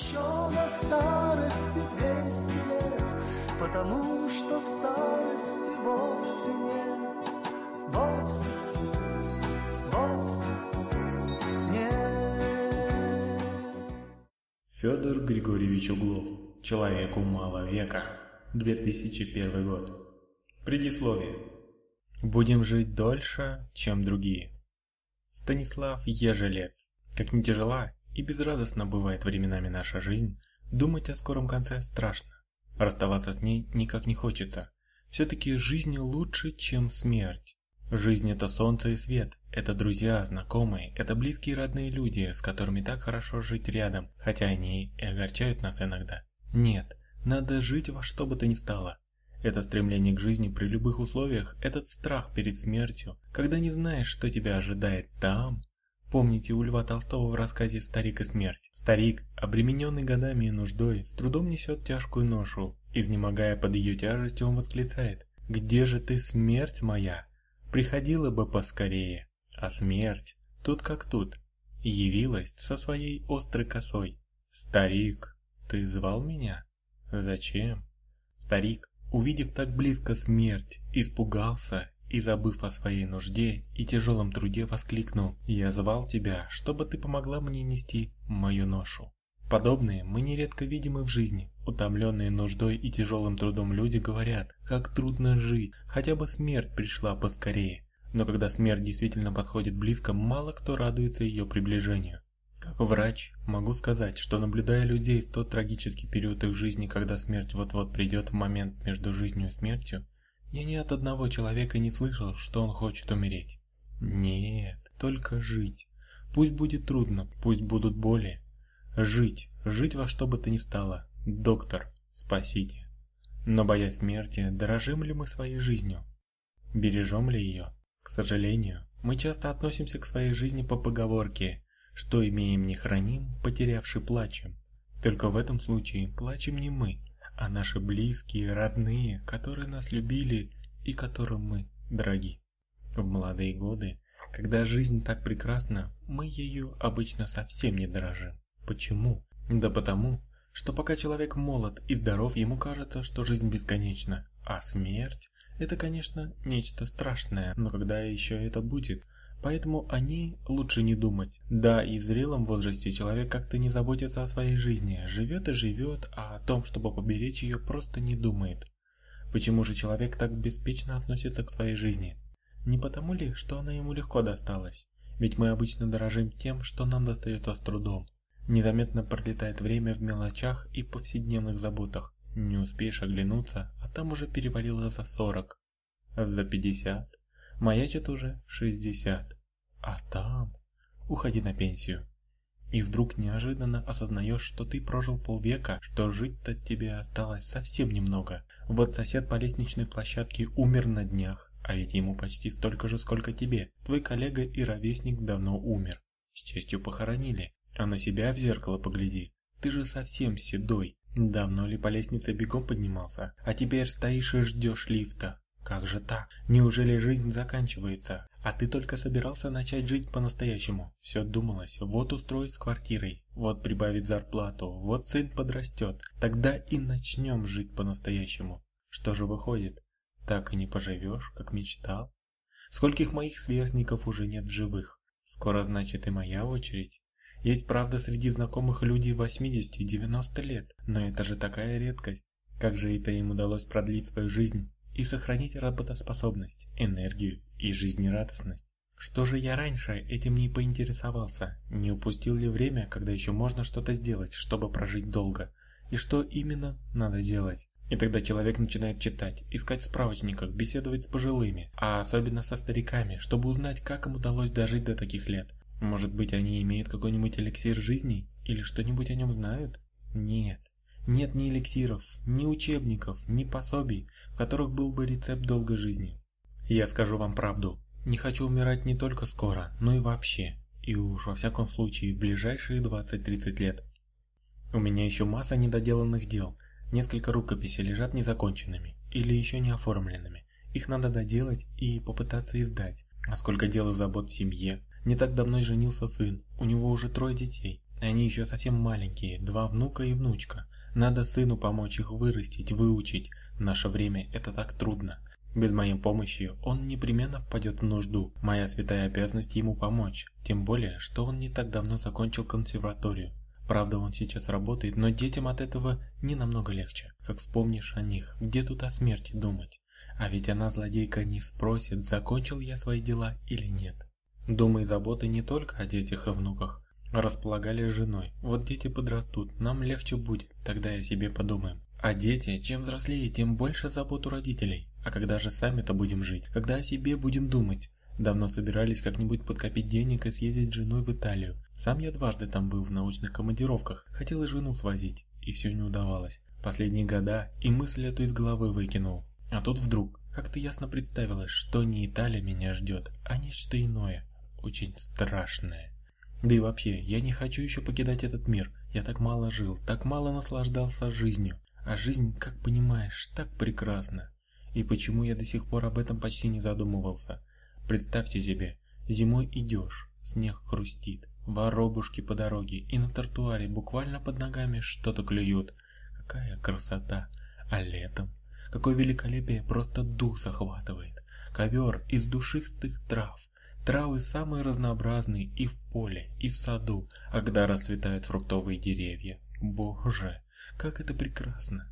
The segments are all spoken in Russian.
еще на старости двести лет, потому что старости вовсе нет, вовсе, вовсе нет. Федор Григорьевич Углов. Человеку мало века. 2001 год. Предисловие. Будем жить дольше, чем другие. Станислав Ежелец. Как не тяжела и безрадостно бывает временами наша жизнь, думать о скором конце страшно. Расставаться с ней никак не хочется. Все-таки жизнь лучше, чем смерть. Жизнь это солнце и свет, это друзья, знакомые, это близкие родные люди, с которыми так хорошо жить рядом, хотя они и огорчают нас иногда. Нет, надо жить во что бы то ни стало. Это стремление к жизни при любых условиях, этот страх перед смертью, когда не знаешь, что тебя ожидает там. Помните у Льва Толстого в рассказе «Старик и смерть»? Старик, обремененный годами и нуждой, с трудом несет тяжкую ношу. Изнемогая под ее тяжестью, он восклицает «Где же ты, смерть моя? Приходила бы поскорее». А смерть, тут как тут, явилась со своей острой косой. «Старик, ты звал меня? Зачем?» Старик, увидев так близко смерть, испугался и, забыв о своей нужде и тяжелом труде, воскликнул «Я звал тебя, чтобы ты помогла мне нести мою ношу». Подобные мы нередко видим и в жизни. Утомленные нуждой и тяжелым трудом люди говорят, как трудно жить, хотя бы смерть пришла поскорее. Но когда смерть действительно подходит близко, мало кто радуется ее приближению. Как врач, могу сказать, что наблюдая людей в тот трагический период их жизни, когда смерть вот-вот придет в момент между жизнью и смертью, я ни от одного человека не слышал, что он хочет умереть. Нет, только жить. Пусть будет трудно, пусть будут боли. Жить, жить во что бы то ни стало. Доктор, спасите. Но боясь смерти, дорожим ли мы своей жизнью? Бережем ли ее? К сожалению, мы часто относимся к своей жизни по поговорке что имеем не храним, потерявши плачем. Только в этом случае плачем не мы, а наши близкие, родные, которые нас любили и которым мы дороги. В молодые годы, когда жизнь так прекрасна, мы ею обычно совсем не дорожим. Почему? Да потому, что пока человек молод и здоров, ему кажется, что жизнь бесконечна, а смерть – это, конечно, нечто страшное, но когда еще это будет – Поэтому о ней лучше не думать. Да, и в зрелом возрасте человек как-то не заботится о своей жизни, живет и живет, а о том, чтобы поберечь ее, просто не думает. Почему же человек так беспечно относится к своей жизни? Не потому ли, что она ему легко досталась? Ведь мы обычно дорожим тем, что нам достается с трудом. Незаметно пролетает время в мелочах и повседневных заботах. Не успеешь оглянуться, а там уже перевалило за сорок, за пятьдесят маячит уже 60, а там уходи на пенсию. И вдруг неожиданно осознаешь, что ты прожил полвека, что жить-то тебе осталось совсем немного. Вот сосед по лестничной площадке умер на днях, а ведь ему почти столько же, сколько тебе. Твой коллега и ровесник давно умер. С честью похоронили, а на себя в зеркало погляди. Ты же совсем седой. Давно ли по лестнице бегом поднимался, а теперь стоишь и ждешь лифта. Как же так? Неужели жизнь заканчивается? А ты только собирался начать жить по-настоящему. Все думалось, вот устроить с квартирой, вот прибавить зарплату, вот сын подрастет. Тогда и начнем жить по-настоящему. Что же выходит? Так и не поживешь, как мечтал? Скольких моих сверстников уже нет в живых? Скоро, значит, и моя очередь. Есть, правда, среди знакомых люди 80-90 лет, но это же такая редкость. Как же это им удалось продлить свою жизнь? И сохранить работоспособность, энергию и жизнерадостность. Что же я раньше этим не поинтересовался? Не упустил ли время, когда еще можно что-то сделать, чтобы прожить долго? И что именно надо делать? И тогда человек начинает читать, искать в справочниках, беседовать с пожилыми, а особенно со стариками, чтобы узнать, как им удалось дожить до таких лет. Может быть, они имеют какой-нибудь эликсир жизни? Или что-нибудь о нем знают? Нет. Нет ни эликсиров, ни учебников, ни пособий, в которых был бы рецепт долгой жизни. Я скажу вам правду, не хочу умирать не только скоро, но и вообще, и уж во всяком случае в ближайшие 20-30 лет. У меня еще масса недоделанных дел, несколько рукописей лежат незаконченными или еще не оформленными. Их надо доделать и попытаться издать. А сколько дел и забот в семье. Не так давно женился сын, у него уже трое детей. Они еще совсем маленькие, два внука и внучка. Надо сыну помочь их вырастить, выучить. В наше время это так трудно. Без моей помощи он непременно впадет в нужду. Моя святая обязанность ему помочь. Тем более, что он не так давно закончил консерваторию. Правда, он сейчас работает, но детям от этого не намного легче. Как вспомнишь о них, где тут о смерти думать? А ведь она, злодейка, не спросит, закончил я свои дела или нет. Думы и заботы не только о детях и внуках. Располагали с женой. Вот дети подрастут, нам легче будет, тогда и себе подумаем. А дети, чем взрослее, тем больше забот у родителей. А когда же сами-то будем жить? Когда о себе будем думать? Давно собирались как-нибудь подкопить денег и съездить с женой в Италию. Сам я дважды там был в научных командировках. Хотел и жену свозить, и все не удавалось. Последние года и мысль эту из головы выкинул. А тут вдруг, как-то ясно представилось, что не Италия меня ждет, а нечто иное, очень страшное. Да и вообще, я не хочу еще покидать этот мир. Я так мало жил, так мало наслаждался жизнью. А жизнь, как понимаешь, так прекрасна. И почему я до сих пор об этом почти не задумывался? Представьте себе, зимой идешь, снег хрустит, воробушки по дороге, и на тротуаре буквально под ногами что-то клюют. Какая красота! А летом? Какое великолепие, просто дух захватывает. Ковер из душистых трав, Травы самые разнообразные и в поле, и в саду, а когда расцветают фруктовые деревья. Боже, как это прекрасно!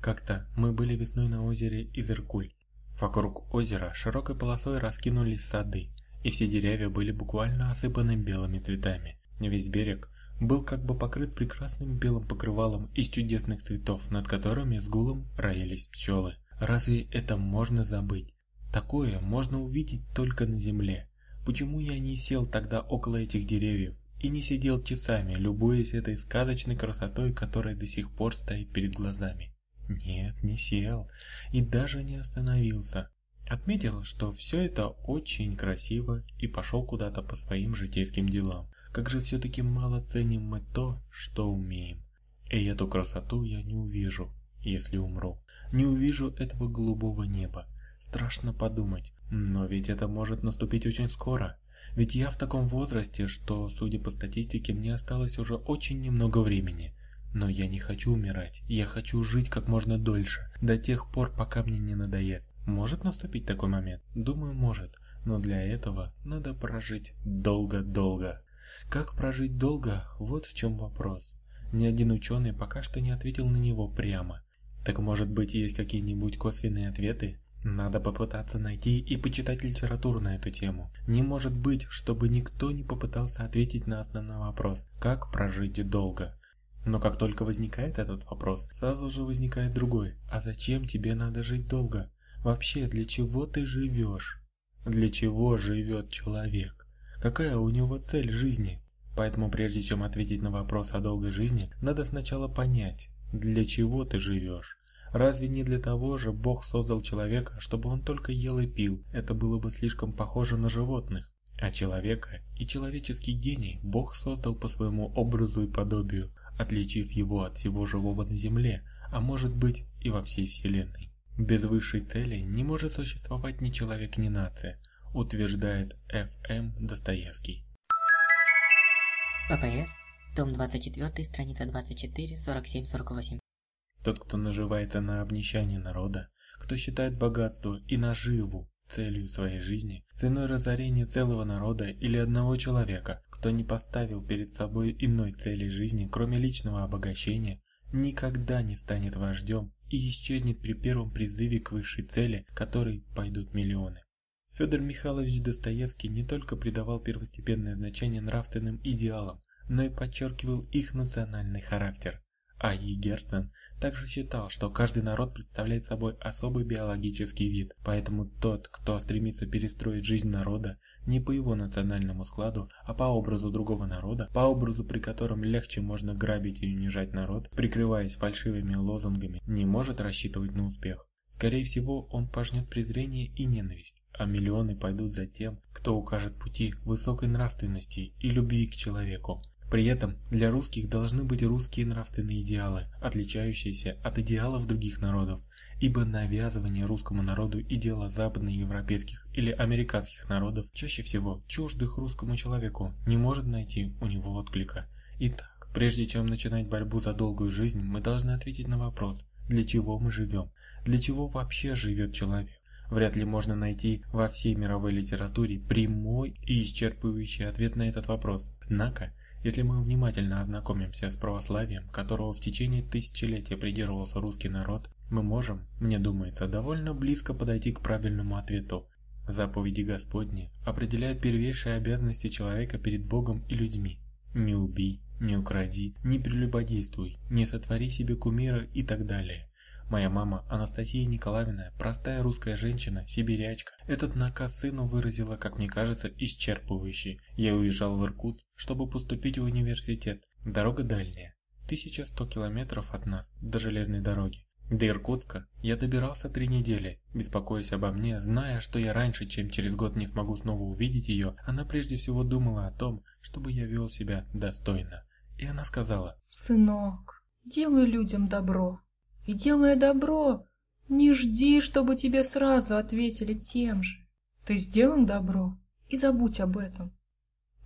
Как-то мы были весной на озере Изыркуль. Вокруг озера широкой полосой раскинулись сады, и все деревья были буквально осыпаны белыми цветами. Весь берег был как бы покрыт прекрасным белым покрывалом из чудесных цветов, над которыми с гулом роились пчелы. Разве это можно забыть? Такое можно увидеть только на земле. Почему я не сел тогда около этих деревьев и не сидел часами, любуясь этой сказочной красотой, которая до сих пор стоит перед глазами? Нет, не сел и даже не остановился. Отметил, что все это очень красиво и пошел куда-то по своим житейским делам. Как же все-таки мало ценим мы то, что умеем. И эту красоту я не увижу, если умру. Не увижу этого голубого неба, Страшно подумать, но ведь это может наступить очень скоро. Ведь я в таком возрасте, что, судя по статистике, мне осталось уже очень немного времени. Но я не хочу умирать, я хочу жить как можно дольше, до тех пор, пока мне не надоест. Может наступить такой момент? Думаю, может. Но для этого надо прожить долго-долго. Как прожить долго? Вот в чем вопрос. Ни один ученый пока что не ответил на него прямо. Так может быть есть какие-нибудь косвенные ответы? Надо попытаться найти и почитать литературу на эту тему. Не может быть, чтобы никто не попытался ответить на основной вопрос «Как прожить долго?». Но как только возникает этот вопрос, сразу же возникает другой «А зачем тебе надо жить долго? Вообще, для чего ты живешь? Для чего живет человек? Какая у него цель жизни?» Поэтому прежде чем ответить на вопрос о долгой жизни, надо сначала понять, для чего ты живешь. Разве не для того же Бог создал человека, чтобы он только ел и пил? Это было бы слишком похоже на животных. А человека и человеческий гений Бог создал по своему образу и подобию, отличив его от всего живого на земле, а может быть и во всей вселенной. Без высшей цели не может существовать ни человек, ни нация, утверждает Ф.М. Достоевский. ППС, том 24, страница 24, 47, 48. Тот, кто наживается на обнищании народа, кто считает богатство и наживу целью своей жизни, ценой разорения целого народа или одного человека, кто не поставил перед собой иной цели жизни, кроме личного обогащения, никогда не станет вождем и исчезнет при первом призыве к высшей цели, которой пойдут миллионы. Федор Михайлович Достоевский не только придавал первостепенное значение нравственным идеалам, но и подчеркивал их национальный характер. А И. Герцен также считал, что каждый народ представляет собой особый биологический вид, поэтому тот, кто стремится перестроить жизнь народа не по его национальному складу, а по образу другого народа, по образу, при котором легче можно грабить и унижать народ, прикрываясь фальшивыми лозунгами, не может рассчитывать на успех. Скорее всего, он пожнет презрение и ненависть, а миллионы пойдут за тем, кто укажет пути высокой нравственности и любви к человеку, при этом для русских должны быть русские нравственные идеалы, отличающиеся от идеалов других народов, ибо навязывание русскому народу идеала западноевропейских или американских народов, чаще всего чуждых русскому человеку, не может найти у него отклика. Итак, прежде чем начинать борьбу за долгую жизнь, мы должны ответить на вопрос, для чего мы живем, для чего вообще живет человек. Вряд ли можно найти во всей мировой литературе прямой и исчерпывающий ответ на этот вопрос. Однако, если мы внимательно ознакомимся с православием, которого в течение тысячелетия придерживался русский народ, мы можем, мне думается, довольно близко подойти к правильному ответу. Заповеди Господни определяют первейшие обязанности человека перед Богом и людьми. Не убей, не укради, не прелюбодействуй, не сотвори себе кумира и так далее. Моя мама, Анастасия Николаевна, простая русская женщина, сибирячка, этот наказ сыну выразила, как мне кажется, исчерпывающий. Я уезжал в Иркутск, чтобы поступить в университет. Дорога дальняя. 1100 километров от нас, до железной дороги. До Иркутска я добирался три недели, беспокоясь обо мне, зная, что я раньше, чем через год не смогу снова увидеть ее, она прежде всего думала о том, чтобы я вел себя достойно. И она сказала, «Сынок, делай людям добро, и делая добро, не жди, чтобы тебе сразу ответили тем же. Ты сделал добро и забудь об этом.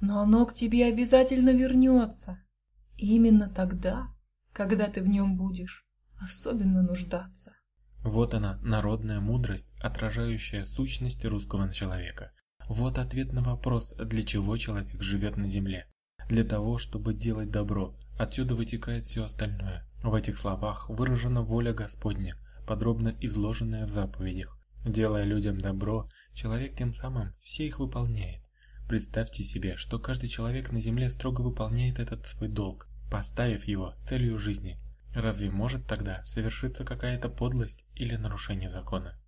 Но оно к тебе обязательно вернется. Именно тогда, когда ты в нем будешь особенно нуждаться. Вот она, народная мудрость, отражающая сущность русского человека. Вот ответ на вопрос, для чего человек живет на земле. Для того, чтобы делать добро. Отсюда вытекает все остальное. В этих словах выражена воля Господня, подробно изложенная в заповедях. Делая людям добро, человек тем самым все их выполняет. Представьте себе, что каждый человек на земле строго выполняет этот свой долг, поставив его целью жизни. Разве может тогда совершиться какая-то подлость или нарушение закона?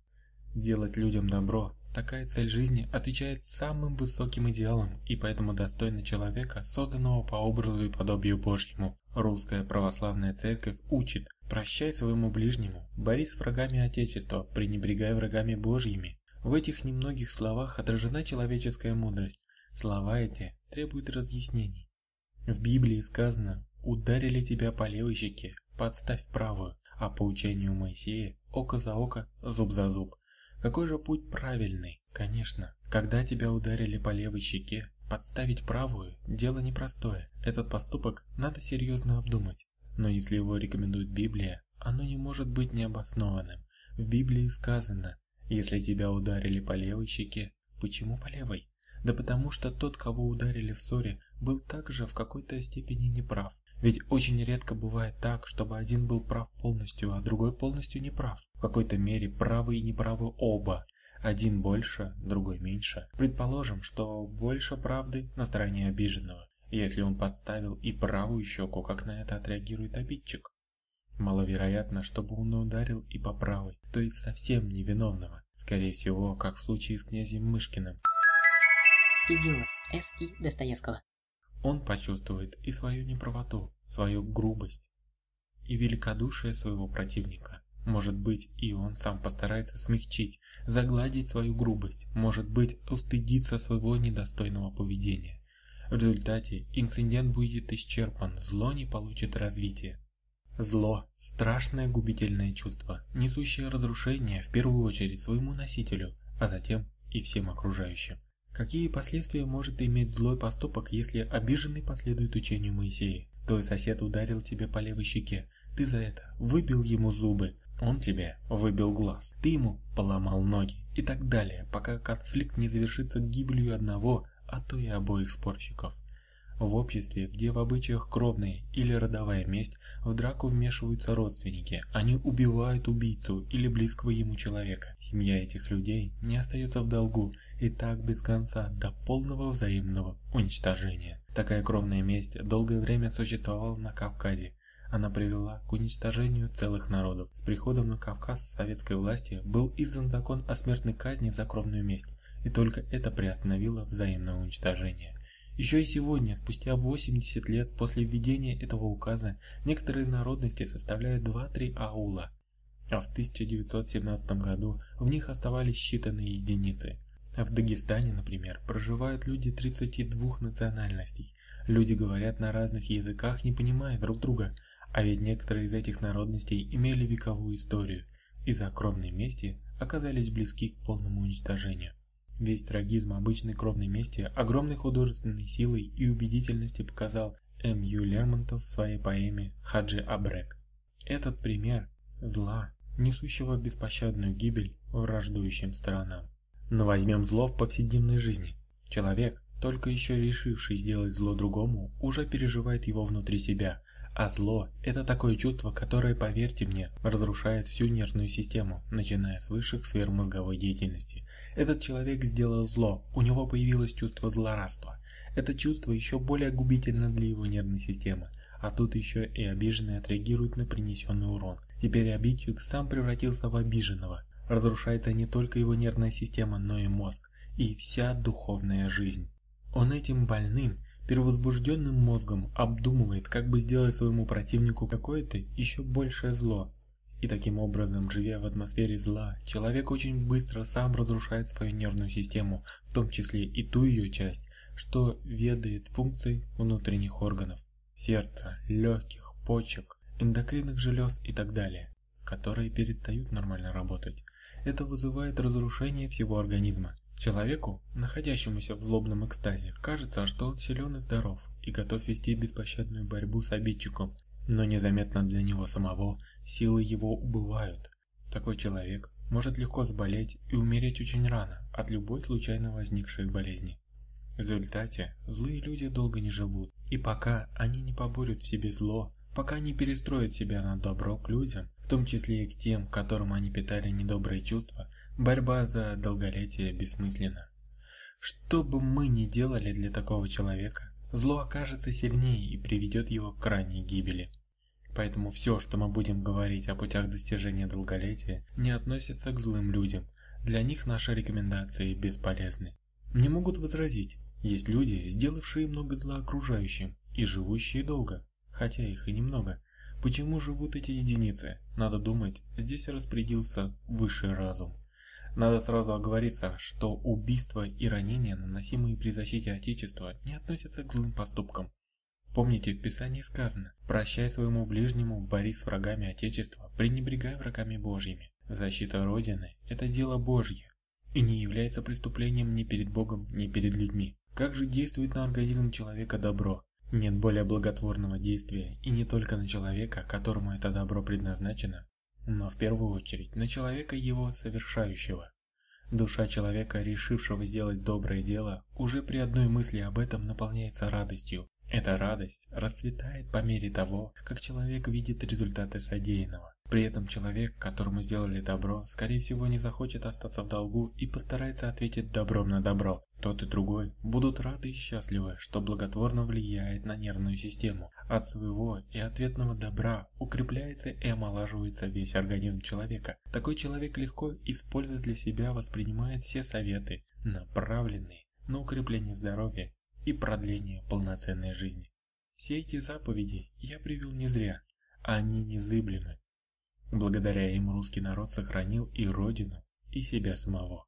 Делать людям добро – такая цель жизни отвечает самым высоким идеалам и поэтому достойна человека, созданного по образу и подобию Божьему. Русская православная церковь учит «Прощай своему ближнему, борись с врагами Отечества, пренебрегай врагами Божьими». В этих немногих словах отражена человеческая мудрость. Слова эти требуют разъяснений. В Библии сказано «Ударили тебя по левой щеке, подставь правую», а по учению Моисея «Око за око, зуб за зуб». Какой же путь правильный? Конечно, когда тебя ударили по левой щеке, Подставить правую – дело непростое. Этот поступок надо серьезно обдумать. Но если его рекомендует Библия, оно не может быть необоснованным. В Библии сказано, если тебя ударили по левой щеке, почему по левой? Да потому что тот, кого ударили в ссоре, был также в какой-то степени неправ. Ведь очень редко бывает так, чтобы один был прав полностью, а другой полностью неправ. В какой-то мере правы и неправы оба, один больше, другой меньше. Предположим, что больше правды на стороне обиженного. Если он подставил и правую щеку, как на это отреагирует обидчик? Маловероятно, чтобы он ударил и по правой, то есть совсем невиновного. Скорее всего, как в случае с князем Мышкиным. Идиот. Ф. И. Достоевского. Он почувствует и свою неправоту, свою грубость, и великодушие своего противника. Может быть, и он сам постарается смягчить, загладить свою грубость, может быть, устыдиться своего недостойного поведения. В результате инцидент будет исчерпан, зло не получит развития. Зло – страшное губительное чувство, несущее разрушение в первую очередь своему носителю, а затем и всем окружающим. Какие последствия может иметь злой поступок, если обиженный последует учению Моисея? Твой сосед ударил тебе по левой щеке, ты за это выбил ему зубы, он тебе выбил глаз, ты ему поломал ноги и так далее, пока конфликт не завершится гибелью одного, а то и обоих спорщиков. В обществе, где в обычаях кровная или родовая месть, в драку вмешиваются родственники, они убивают убийцу или близкого ему человека. Семья этих людей не остается в долгу, и так без конца, до полного взаимного уничтожения. Такая кровная месть долгое время существовала на Кавказе, она привела к уничтожению целых народов. С приходом на Кавказ советской власти был издан закон о смертной казни за кровную месть, и только это приостановило взаимное уничтожение. Еще и сегодня, спустя 80 лет после введения этого указа, некоторые народности составляют 2-3 аула, а в 1917 году в них оставались считанные единицы. В Дагестане, например, проживают люди 32 национальностей. Люди говорят на разных языках, не понимая друг друга, а ведь некоторые из этих народностей имели вековую историю и за кровной мести оказались близки к полному уничтожению. Весь трагизм обычной кровной мести огромной художественной силой и убедительности показал М. Ю. Лермонтов в своей поэме «Хаджи Абрек». Этот пример зла, несущего беспощадную гибель враждующим сторонам. Но возьмем зло в повседневной жизни. Человек, только еще решивший сделать зло другому, уже переживает его внутри себя, а зло – это такое чувство, которое, поверьте мне, разрушает всю нервную систему, начиная с высших сфер мозговой деятельности. Этот человек сделал зло, у него появилось чувство злорадства. Это чувство еще более губительно для его нервной системы, а тут еще и обиженный отреагирует на принесенный урон. Теперь обидчик сам превратился в обиженного. Разрушается не только его нервная система, но и мозг, и вся духовная жизнь. Он этим больным – Перевозбужденным мозгом обдумывает, как бы сделать своему противнику какое-то еще большее зло. И таким образом, живя в атмосфере зла, человек очень быстро сам разрушает свою нервную систему, в том числе и ту ее часть, что ведает функции внутренних органов – сердца, легких, почек, эндокринных желез и так далее, которые перестают нормально работать. Это вызывает разрушение всего организма. Человеку, находящемуся в злобном экстазе, кажется, что он силен и здоров и готов вести беспощадную борьбу с обидчиком, но незаметно для него самого силы его убывают. Такой человек может легко заболеть и умереть очень рано от любой случайно возникшей болезни. В результате злые люди долго не живут, и пока они не поборют в себе зло, пока не перестроят себя на добро к людям, в том числе и к тем, которым они питали недобрые чувства, Борьба за долголетие бессмысленна. Что бы мы ни делали для такого человека, зло окажется сильнее и приведет его к крайней гибели. Поэтому все, что мы будем говорить о путях достижения долголетия, не относится к злым людям. Для них наши рекомендации бесполезны. Мне могут возразить, есть люди, сделавшие много зла окружающим и живущие долго, хотя их и немного. Почему живут эти единицы? Надо думать, здесь распорядился высший разум. Надо сразу оговориться, что убийства и ранения, наносимые при защите Отечества, не относятся к злым поступкам. Помните, в Писании сказано «Прощай своему ближнему, борись с врагами Отечества, пренебрегай врагами Божьими». Защита Родины – это дело Божье и не является преступлением ни перед Богом, ни перед людьми. Как же действует на организм человека добро? Нет более благотворного действия и не только на человека, которому это добро предназначено, но в первую очередь на человека его совершающего. Душа человека, решившего сделать доброе дело, уже при одной мысли об этом наполняется радостью. Эта радость расцветает по мере того, как человек видит результаты содеянного. При этом человек, которому сделали добро, скорее всего не захочет остаться в долгу и постарается ответить добром на добро. Тот и другой будут рады и счастливы, что благотворно влияет на нервную систему. От своего и ответного добра укрепляется и омолаживается весь организм человека. Такой человек легко, используя для себя, воспринимает все советы, направленные на укрепление здоровья и продление полноценной жизни. Все эти заповеди я привел не зря, они незыблемы. Благодаря им русский народ сохранил и родину, и себя самого.